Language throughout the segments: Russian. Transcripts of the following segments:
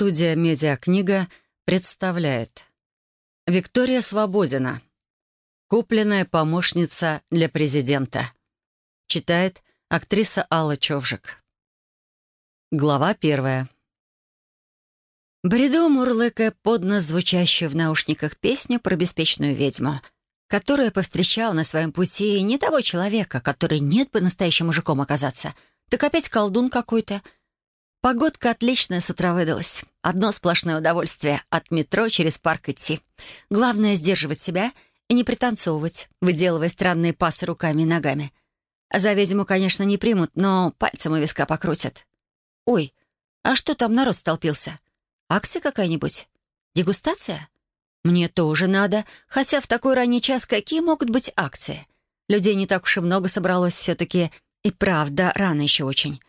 Студия «Медиакнига» представляет. Виктория Свободина Купленная помощница для президента Читает актриса Алла Човжик. Глава первая. Бреду мурлыкая под нос звучащую в наушниках песню про беспечную ведьму, которая повстречала на своем пути не того человека, который нет бы настоящим мужиком оказаться, так опять колдун какой-то — Погодка отличная с утра выдалась. Одно сплошное удовольствие — от метро через парк идти. Главное — сдерживать себя и не пританцовывать, выделывая странные пасы руками и ногами. За ведьму, конечно, не примут, но пальцем у виска покрутят. Ой, а что там народ столпился? Акция какая-нибудь? Дегустация? Мне тоже надо, хотя в такой ранний час какие могут быть акции? Людей не так уж и много собралось все-таки, и правда, рано еще очень.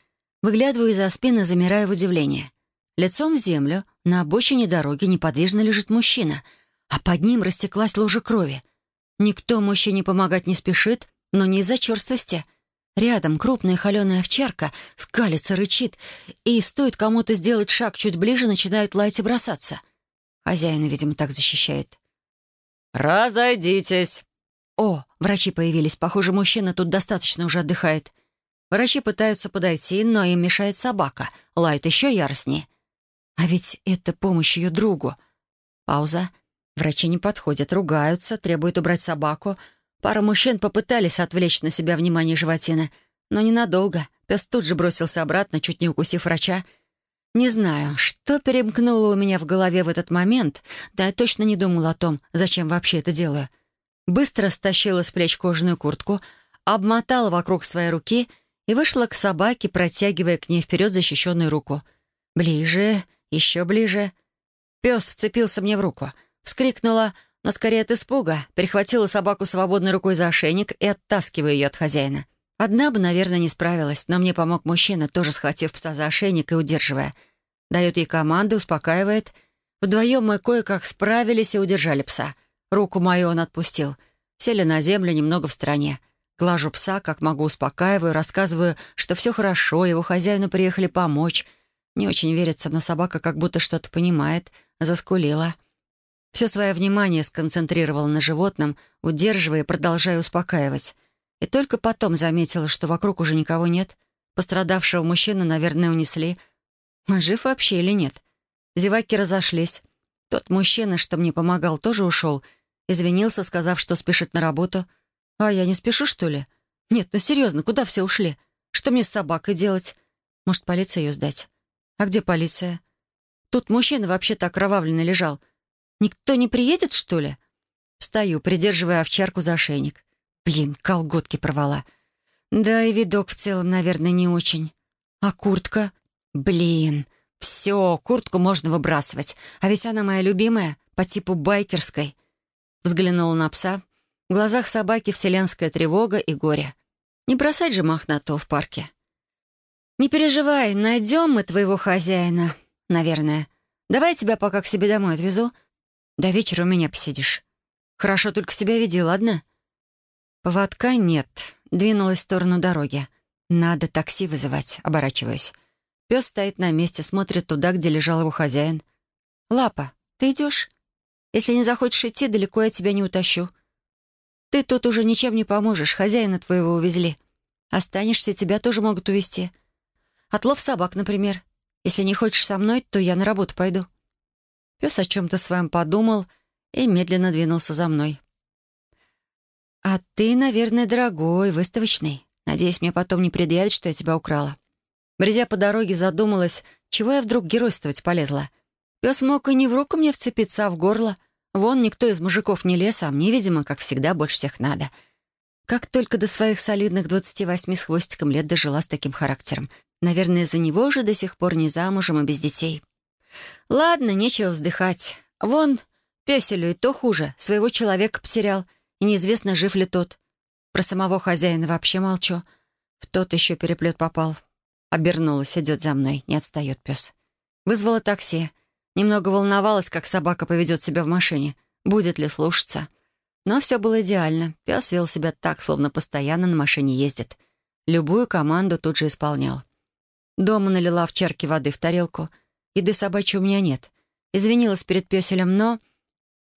Выглядываю из-за спины, замирая в удивлении. Лицом в землю, на обочине дороги неподвижно лежит мужчина, а под ним растеклась лужа крови. Никто мужчине помогать не спешит, но не из-за черствости. Рядом крупная холеная овчарка скалится, рычит, и стоит кому-то сделать шаг чуть ближе, начинает лаять и бросаться. Хозяина, видимо, так защищает. «Разойдитесь!» О, врачи появились. Похоже, мужчина тут достаточно уже отдыхает. Врачи пытаются подойти, но им мешает собака. Лает еще яростнее. А ведь это помощь ее другу. Пауза. Врачи не подходят, ругаются, требуют убрать собаку. Пара мужчин попытались отвлечь на себя внимание животины, но ненадолго. Пес тут же бросился обратно, чуть не укусив врача. Не знаю, что перемкнуло у меня в голове в этот момент, да я точно не думала о том, зачем вообще это делаю. Быстро стащила с плеч кожаную куртку, обмотала вокруг своей руки — и вышла к собаке, протягивая к ней вперед защищенную руку. «Ближе, еще ближе». Пес вцепился мне в руку. Вскрикнула, но скорее от испуга, перехватила собаку свободной рукой за ошейник и оттаскивая ее от хозяина. Одна бы, наверное, не справилась, но мне помог мужчина, тоже схватив пса за ошейник и удерживая. Дает ей команды, успокаивает. Вдвоем мы кое-как справились и удержали пса. Руку мою он отпустил. Сели на землю немного в стороне. Глажу пса, как могу, успокаиваю, рассказываю, что все хорошо, его хозяину приехали помочь. Не очень верится, но собака как будто что-то понимает, заскулила. Все свое внимание сконцентрировала на животном, удерживая и продолжая успокаивать. И только потом заметила, что вокруг уже никого нет. Пострадавшего мужчину, наверное, унесли. Жив вообще или нет? Зеваки разошлись. Тот мужчина, что мне помогал, тоже ушел. Извинился, сказав, что спешит на работу — «А я не спешу, что ли? Нет, ну серьезно, куда все ушли? Что мне с собакой делать? Может, полиция ее сдать? А где полиция? Тут мужчина вообще-то окровавленный лежал. Никто не приедет, что ли?» Стою, придерживая овчарку за ошейник. Блин, колготки порвала. Да и видок в целом, наверное, не очень. А куртка? Блин, все, куртку можно выбрасывать. А ведь она моя любимая, по типу байкерской. Взглянула на пса, в глазах собаки вселенская тревога и горе. Не бросать же мохнатого в парке. «Не переживай, найдем мы твоего хозяина, наверное. Давай тебя пока к себе домой отвезу. До вечера у меня посидишь. Хорошо только себя веди, ладно?» Поводка нет. Двинулась в сторону дороги. «Надо такси вызывать», — оборачиваюсь. Пес стоит на месте, смотрит туда, где лежал его хозяин. «Лапа, ты идешь? Если не захочешь идти, далеко я тебя не утащу. Ты тут уже ничем не поможешь, хозяина твоего увезли. Останешься, тебя тоже могут увезти. Отлов собак, например. Если не хочешь со мной, то я на работу пойду». Пес о чем-то своем подумал и медленно двинулся за мной. «А ты, наверное, дорогой, выставочный. Надеюсь, мне потом не предъявят, что я тебя украла». Бредя по дороге, задумалась, чего я вдруг геройствовать полезла. Пес мог и не в руку мне вцепиться, а в горло — Вон никто из мужиков не лез, а мне, видимо, как всегда, больше всех надо. Как только до своих солидных 28 с хвостиком лет дожила с таким характером. Наверное, из-за него же до сих пор не замужем и без детей. Ладно, нечего вздыхать. Вон, песелю и то хуже. Своего человека потерял, и неизвестно, жив ли тот. Про самого хозяина вообще молчу. В тот еще переплет попал. Обернулась, идет за мной, не отстает пес. Вызвала такси. Немного волновалась, как собака поведет себя в машине, будет ли слушаться. Но все было идеально. Пес вел себя так, словно постоянно на машине ездит. Любую команду тут же исполнял. Дома налила в чарке воды в тарелку. Еды собачьей у меня нет. Извинилась перед пёселем, но,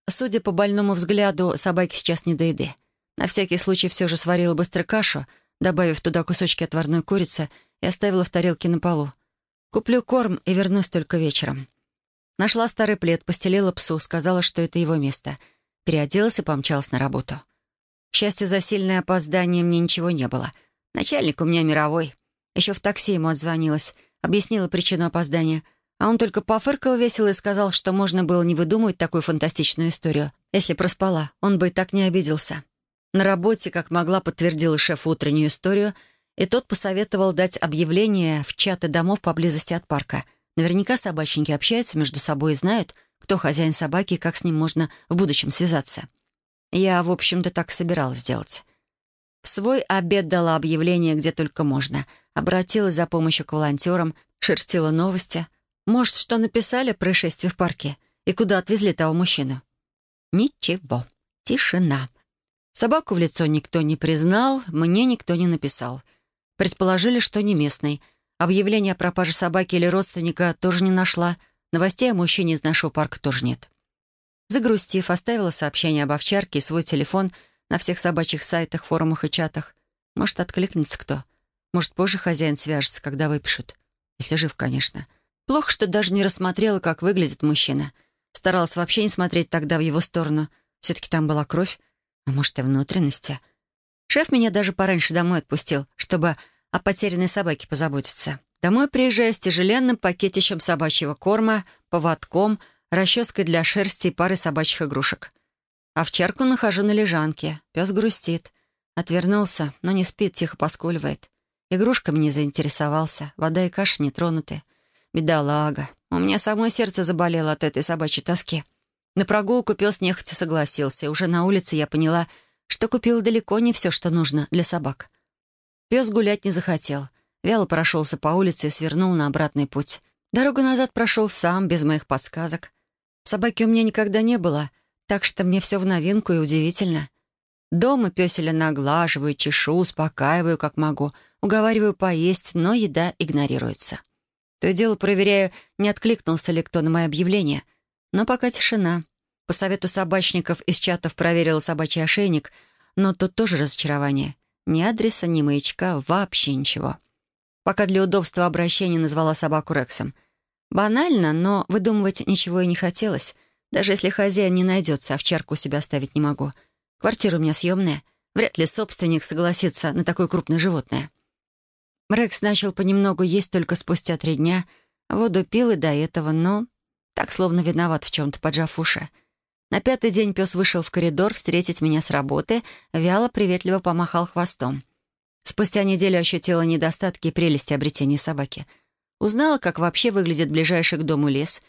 судя по больному взгляду, собаки сейчас не до еды. На всякий случай все же сварила быстро кашу, добавив туда кусочки отварной курицы и оставила в тарелке на полу. Куплю корм и вернусь только вечером. Нашла старый плед, постелила псу, сказала, что это его место. Переоделась и помчалась на работу. К счастью, за сильное опоздание мне ничего не было. Начальник у меня мировой. Еще в такси ему отзвонилась, объяснила причину опоздания — а он только пофыркал весело и сказал, что можно было не выдумывать такую фантастичную историю. Если проспала, он бы и так не обиделся. На работе, как могла, подтвердила шефу утреннюю историю, и тот посоветовал дать объявление в чаты домов поблизости от парка. Наверняка собачники общаются между собой и знают, кто хозяин собаки и как с ним можно в будущем связаться. Я, в общем-то, так собиралась сделать. В свой обед дала объявление, где только можно. Обратилась за помощью к волонтерам, шерстила новости, может, что написали о происшествии в парке и куда отвезли того мужчину? Ничего. Тишина. Собаку в лицо никто не признал, мне никто не написал. Предположили, что не местный. Объявление о пропаже собаки или родственника тоже не нашла. Новостей о мужчине из нашего парка тоже нет. Загрустив, оставила сообщение об овчарке и свой телефон на всех собачьих сайтах, форумах и чатах. Может, откликнется кто. Может, позже хозяин свяжется, когда выпишут. Если жив, конечно. Плохо, что даже не рассмотрела, как выглядит мужчина. Старалась вообще не смотреть тогда в его сторону. Все-таки там была кровь, а может и внутренности. Шеф меня даже пораньше домой отпустил, чтобы о потерянной собаке позаботиться. Домой приезжаю с тяжеленным пакетищем собачьего корма, поводком, расческой для шерсти и парой собачьих игрушек. Овчарку нахожу на лежанке. Пес грустит. Отвернулся, но не спит, тихо поскуливает. Игрушками не заинтересовался. Вода и каша не тронуты. Бедолага. У меня самое сердце заболело от этой собачьей тоски. На прогулку пес нехотя согласился, уже на улице я поняла, что купил далеко не все, что нужно для собак. Пес гулять не захотел. Вяло прошелся по улице и свернул на обратный путь. Дорогу назад прошел сам, без моих подсказок. Собаки у меня никогда не было, так что мне все в новинку и удивительно. Дома пёселя наглаживаю, чешу, успокаиваю, как могу, уговариваю поесть, но еда игнорируется. То и дело проверяю, не откликнулся ли кто на мое объявление. Но пока тишина. По совету собачников из чатов проверила собачий ошейник, но тут тоже разочарование. Ни адреса, ни маячка, вообще ничего. Пока для удобства обращения назвала собаку Рексом. Банально, но выдумывать ничего и не хотелось. Даже если хозяин не найдется, овчарку у себя оставить не могу. Квартира у меня съемная. Вряд ли собственник согласится на такое крупное животное. Рекс начал понемногу есть только спустя три дня. Воду пил и до этого, но так словно виноват в чем-то, поджав уши. На пятый день пес вышел в коридор встретить меня с работы, вяло, приветливо помахал хвостом. Спустя неделю ощутила недостатки и прелести обретения собаки. Узнала, как вообще выглядит ближайший к дому лес.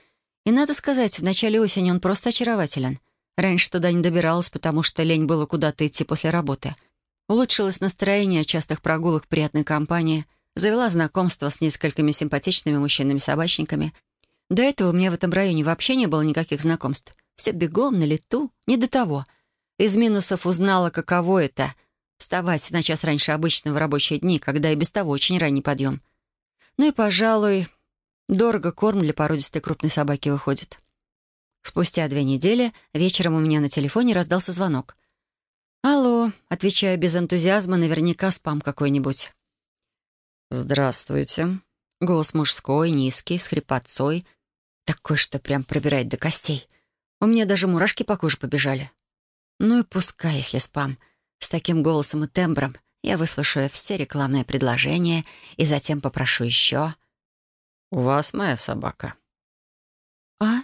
И, надо сказать, в начале осени он просто очарователен. Раньше туда не добиралась, потому что лень было куда-то идти после работы — Улучшилось настроение от частых прогулок в приятной компании, завела знакомство с несколькими симпатичными мужчинами-собачниками. До этого у меня в этом районе вообще не было никаких знакомств. Все бегом, на лету, не до того. Из минусов узнала, каково это — вставать на час раньше обычно в рабочие дни, когда и без того очень ранний подъем. Ну и, пожалуй, дорого корм для породистой крупной собаки выходит. Спустя две недели вечером у меня на телефоне раздался звонок — «Алло», — отвечаю без энтузиазма, наверняка спам какой-нибудь. «Здравствуйте». Голос мужской, низкий, с хрипотцой. Такой, что прям пробирает до костей. У меня даже мурашки по коже побежали. Ну и пускай, если спам. С таким голосом и тембром я выслушаю все рекламные предложения и затем попрошу еще. «У вас моя собака». «А?»